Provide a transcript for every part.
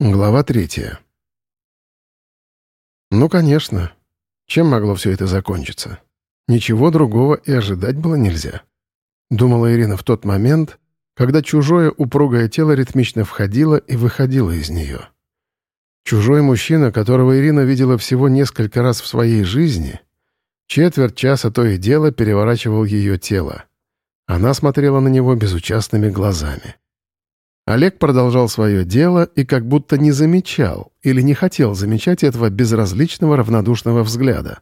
Глава третья. Ну, конечно. Чем могло все это закончиться? Ничего другого и ожидать было нельзя. Думала Ирина в тот момент, когда чужое упругое тело ритмично входило и выходило из нее. Чужой мужчина, которого Ирина видела всего несколько раз в своей жизни, четверть часа то и дело переворачивал ее тело. Она смотрела на него безучастными глазами. Олег продолжал свое дело и как будто не замечал или не хотел замечать этого безразличного равнодушного взгляда.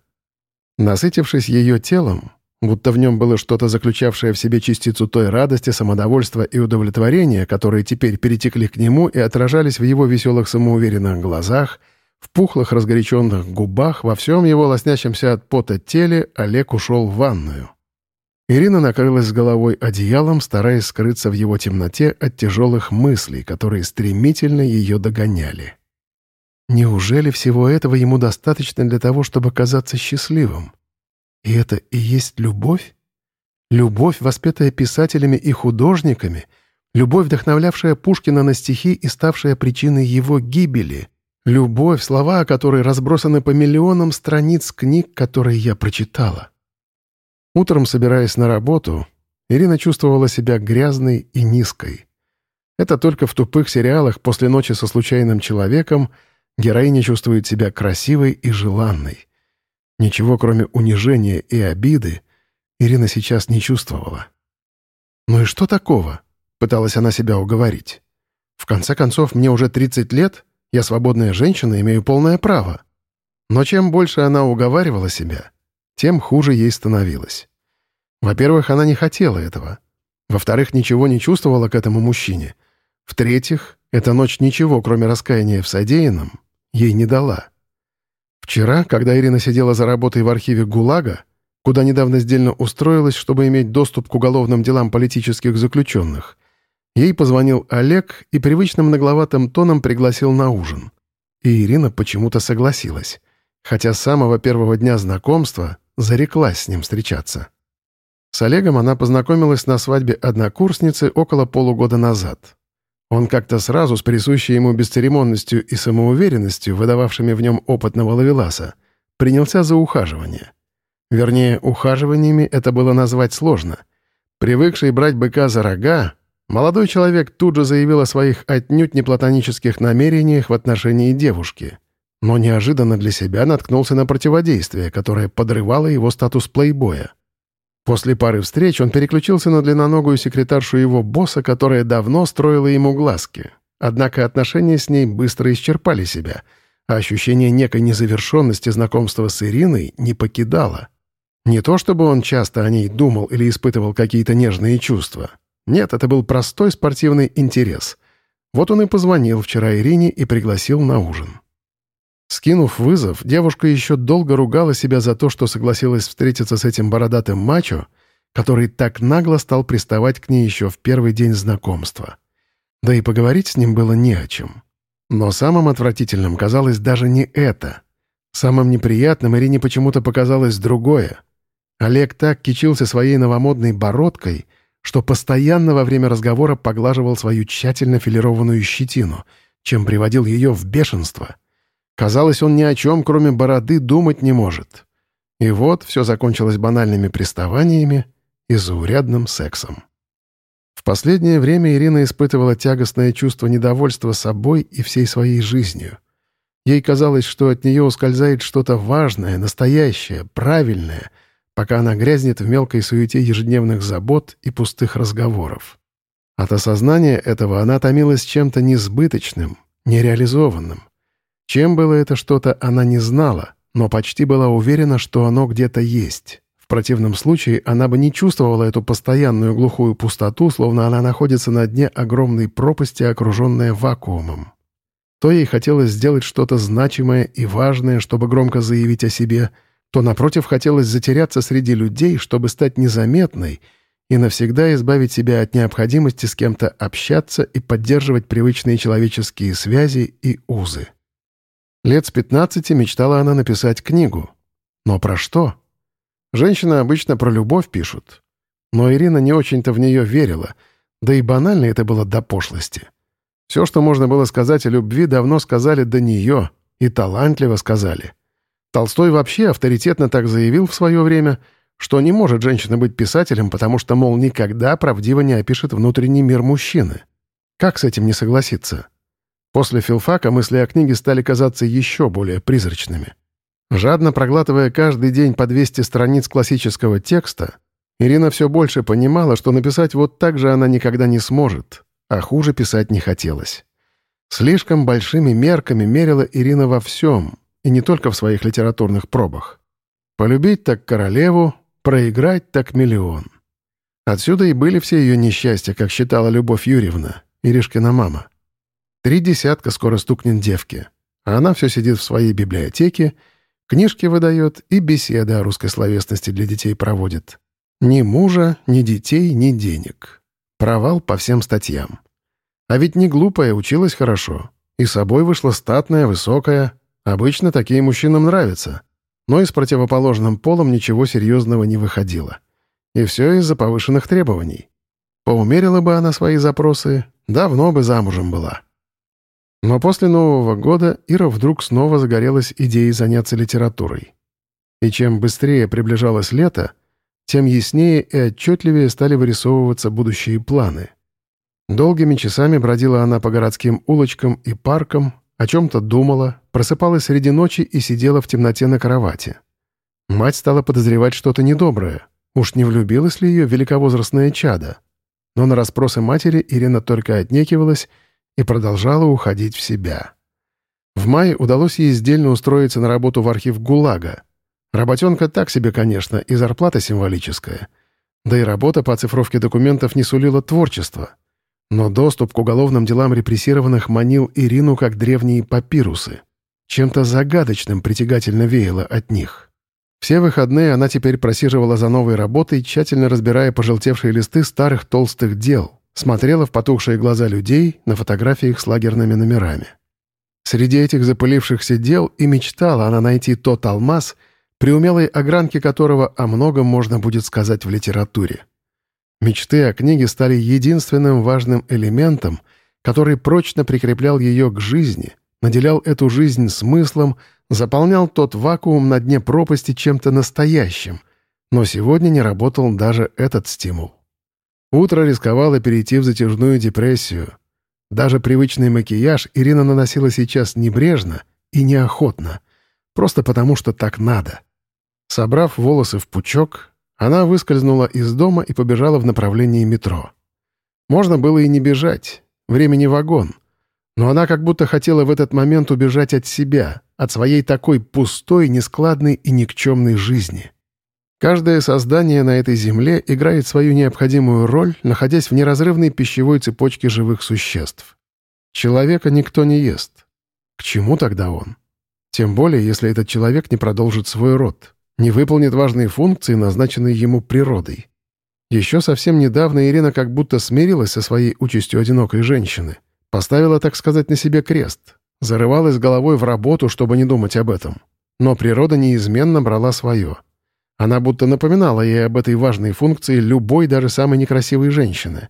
Насытившись ее телом, будто в нем было что-то заключавшее в себе частицу той радости, самодовольства и удовлетворения, которые теперь перетекли к нему и отражались в его веселых самоуверенных глазах, в пухлых разгоряченных губах, во всем его лоснящемся от пота теле, Олег ушел в ванную. Ирина накрылась головой одеялом, стараясь скрыться в его темноте от тяжелых мыслей, которые стремительно ее догоняли. Неужели всего этого ему достаточно для того, чтобы казаться счастливым? И это и есть любовь? Любовь, воспетая писателями и художниками, любовь, вдохновлявшая Пушкина на стихи и ставшая причиной его гибели, любовь, слова о которой разбросаны по миллионам страниц книг, которые я прочитала. Утром, собираясь на работу, Ирина чувствовала себя грязной и низкой. Это только в тупых сериалах после ночи со случайным человеком героиня чувствует себя красивой и желанной. Ничего, кроме унижения и обиды, Ирина сейчас не чувствовала. «Ну и что такого?» — пыталась она себя уговорить. «В конце концов, мне уже 30 лет, я свободная женщина, имею полное право». Но чем больше она уговаривала себя, тем хуже ей становилось. Во-первых, она не хотела этого. Во-вторых, ничего не чувствовала к этому мужчине. В-третьих, эта ночь ничего, кроме раскаяния в содеянном, ей не дала. Вчера, когда Ирина сидела за работой в архиве ГУЛАГа, куда недавно сдельно устроилась, чтобы иметь доступ к уголовным делам политических заключенных, ей позвонил Олег и привычным нагловатым тоном пригласил на ужин. И Ирина почему-то согласилась, хотя с самого первого дня знакомства зареклась с ним встречаться. С Олегом она познакомилась на свадьбе однокурсницы около полугода назад. Он как-то сразу, с присущей ему бесцеремонностью и самоуверенностью, выдававшими в нем опытного ловеласа, принялся за ухаживание. Вернее, ухаживаниями это было назвать сложно. Привыкший брать быка за рога, молодой человек тут же заявил о своих отнюдь неплатонических намерениях в отношении девушки. Но неожиданно для себя наткнулся на противодействие, которое подрывало его статус плейбоя. После пары встреч он переключился на длинноногую секретаршу его босса, которая давно строила ему глазки. Однако отношения с ней быстро исчерпали себя, а ощущение некой незавершенности знакомства с Ириной не покидало. Не то чтобы он часто о ней думал или испытывал какие-то нежные чувства. Нет, это был простой спортивный интерес. Вот он и позвонил вчера Ирине и пригласил на ужин. Скинув вызов, девушка еще долго ругала себя за то, что согласилась встретиться с этим бородатым мачо, который так нагло стал приставать к ней еще в первый день знакомства. Да и поговорить с ним было не о чем. Но самым отвратительным казалось даже не это. Самым неприятным Ирине почему-то показалось другое. Олег так кичился своей новомодной бородкой, что постоянно во время разговора поглаживал свою тщательно филированную щетину, чем приводил ее в бешенство — Казалось, он ни о чем, кроме бороды, думать не может. И вот все закончилось банальными приставаниями и заурядным сексом. В последнее время Ирина испытывала тягостное чувство недовольства собой и всей своей жизнью. Ей казалось, что от нее ускользает что-то важное, настоящее, правильное, пока она грязнет в мелкой суете ежедневных забот и пустых разговоров. От осознания этого она томилась чем-то несбыточным, нереализованным — чем было это что-то, она не знала, но почти была уверена, что оно где-то есть. В противном случае она бы не чувствовала эту постоянную глухую пустоту, словно она находится на дне огромной пропасти, окруженная вакуумом. То ей хотелось сделать что-то значимое и важное, чтобы громко заявить о себе, то, напротив, хотелось затеряться среди людей, чтобы стать незаметной и навсегда избавить себя от необходимости с кем-то общаться и поддерживать привычные человеческие связи и узы. Лет с 15 мечтала она написать книгу. Но про что? Женщины обычно про любовь пишут. Но Ирина не очень-то в нее верила, да и банально это было до пошлости. Все, что можно было сказать о любви, давно сказали до нее, и талантливо сказали. Толстой вообще авторитетно так заявил в свое время, что не может женщина быть писателем, потому что, мол, никогда правдиво не опишет внутренний мир мужчины. Как с этим не согласиться? После филфака мысли о книге стали казаться еще более призрачными. Жадно проглатывая каждый день по 200 страниц классического текста, Ирина все больше понимала, что написать вот так же она никогда не сможет, а хуже писать не хотелось. Слишком большими мерками мерила Ирина во всем, и не только в своих литературных пробах. Полюбить так королеву, проиграть так миллион. Отсюда и были все ее несчастья, как считала Любовь Юрьевна, Иришкина мама. Три десятка скоро стукнет девке, а она все сидит в своей библиотеке, книжки выдает и беседы о русской словесности для детей проводит. Ни мужа, ни детей, ни денег. Провал по всем статьям. А ведь не глупая, училась хорошо. И собой вышла статная, высокая. Обычно такие мужчинам нравятся. Но и с противоположным полом ничего серьезного не выходило. И все из-за повышенных требований. Поумерила бы она свои запросы, давно бы замужем была. Но после Нового года Ира вдруг снова загорелась идеей заняться литературой. И чем быстрее приближалось лето, тем яснее и отчетливее стали вырисовываться будущие планы. Долгими часами бродила она по городским улочкам и паркам, о чем-то думала, просыпалась среди ночи и сидела в темноте на кровати. Мать стала подозревать что-то недоброе. Уж не влюбилась ли ее великовозрастное чадо? Но на расспросы матери Ирина только отнекивалась и продолжала уходить в себя. В мае удалось ей сдельно устроиться на работу в архив ГУЛАГа. Работенка так себе, конечно, и зарплата символическая. Да и работа по оцифровке документов не сулила творчества. Но доступ к уголовным делам репрессированных манил Ирину как древние папирусы. Чем-то загадочным притягательно веяло от них. Все выходные она теперь просиживала за новой работой, тщательно разбирая пожелтевшие листы старых толстых дел, смотрела в потухшие глаза людей на фотографиях с лагерными номерами. Среди этих запылившихся дел и мечтала она найти тот алмаз, при умелой огранке которого о многом можно будет сказать в литературе. Мечты о книге стали единственным важным элементом, который прочно прикреплял ее к жизни, наделял эту жизнь смыслом, заполнял тот вакуум на дне пропасти чем-то настоящим, но сегодня не работал даже этот стимул. Утро рисковало перейти в затяжную депрессию. Даже привычный макияж Ирина наносила сейчас небрежно и неохотно, просто потому что так надо. Собрав волосы в пучок, она выскользнула из дома и побежала в направлении метро. Можно было и не бежать, времени вагон. Но она как будто хотела в этот момент убежать от себя, от своей такой пустой, нескладной и никчемной жизни. Каждое создание на этой земле играет свою необходимую роль, находясь в неразрывной пищевой цепочке живых существ. Человека никто не ест. К чему тогда он? Тем более, если этот человек не продолжит свой род, не выполнит важные функции, назначенные ему природой. Еще совсем недавно Ирина как будто смирилась со своей участью одинокой женщины. Поставила, так сказать, на себе крест. Зарывалась головой в работу, чтобы не думать об этом. Но природа неизменно брала свое — она будто напоминала ей об этой важной функции любой, даже самой некрасивой женщины.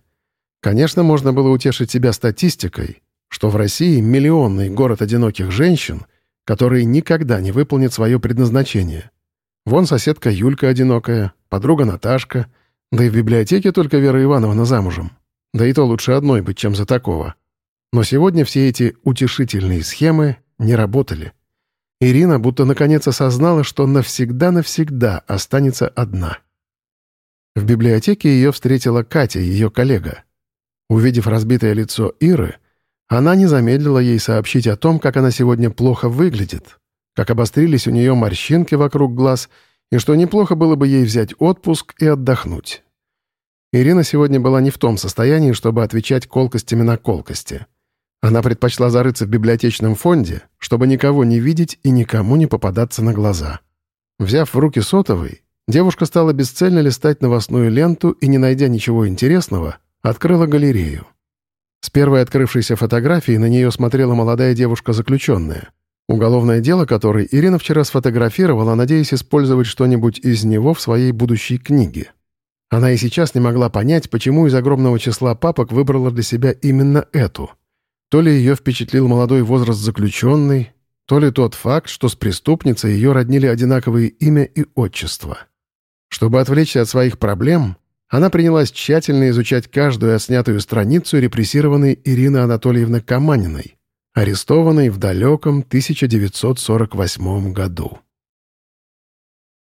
Конечно, можно было утешить себя статистикой, что в России миллионный город одиноких женщин, которые никогда не выполнят свое предназначение. Вон соседка Юлька одинокая, подруга Наташка, да и в библиотеке только Вера Ивановна замужем. Да и то лучше одной быть, чем за такого. Но сегодня все эти утешительные схемы не работали. Ирина будто наконец осознала, что навсегда-навсегда останется одна. В библиотеке ее встретила Катя, ее коллега. Увидев разбитое лицо Иры, она не замедлила ей сообщить о том, как она сегодня плохо выглядит, как обострились у нее морщинки вокруг глаз и что неплохо было бы ей взять отпуск и отдохнуть. Ирина сегодня была не в том состоянии, чтобы отвечать колкостями на колкости. Она предпочла зарыться в библиотечном фонде, чтобы никого не видеть и никому не попадаться на глаза. Взяв в руки сотовый, девушка стала бесцельно листать новостную ленту и, не найдя ничего интересного, открыла галерею. С первой открывшейся фотографии на нее смотрела молодая девушка-заключенная, уголовное дело которой Ирина вчера сфотографировала, надеясь использовать что-нибудь из него в своей будущей книге. Она и сейчас не могла понять, почему из огромного числа папок выбрала для себя именно эту — То ли ее впечатлил молодой возраст заключенной, то ли тот факт, что с преступницей ее роднили одинаковые имя и отчество. Чтобы отвлечься от своих проблем, она принялась тщательно изучать каждую отснятую страницу репрессированной Ирины Анатольевны Каманиной, арестованной в далеком 1948 году.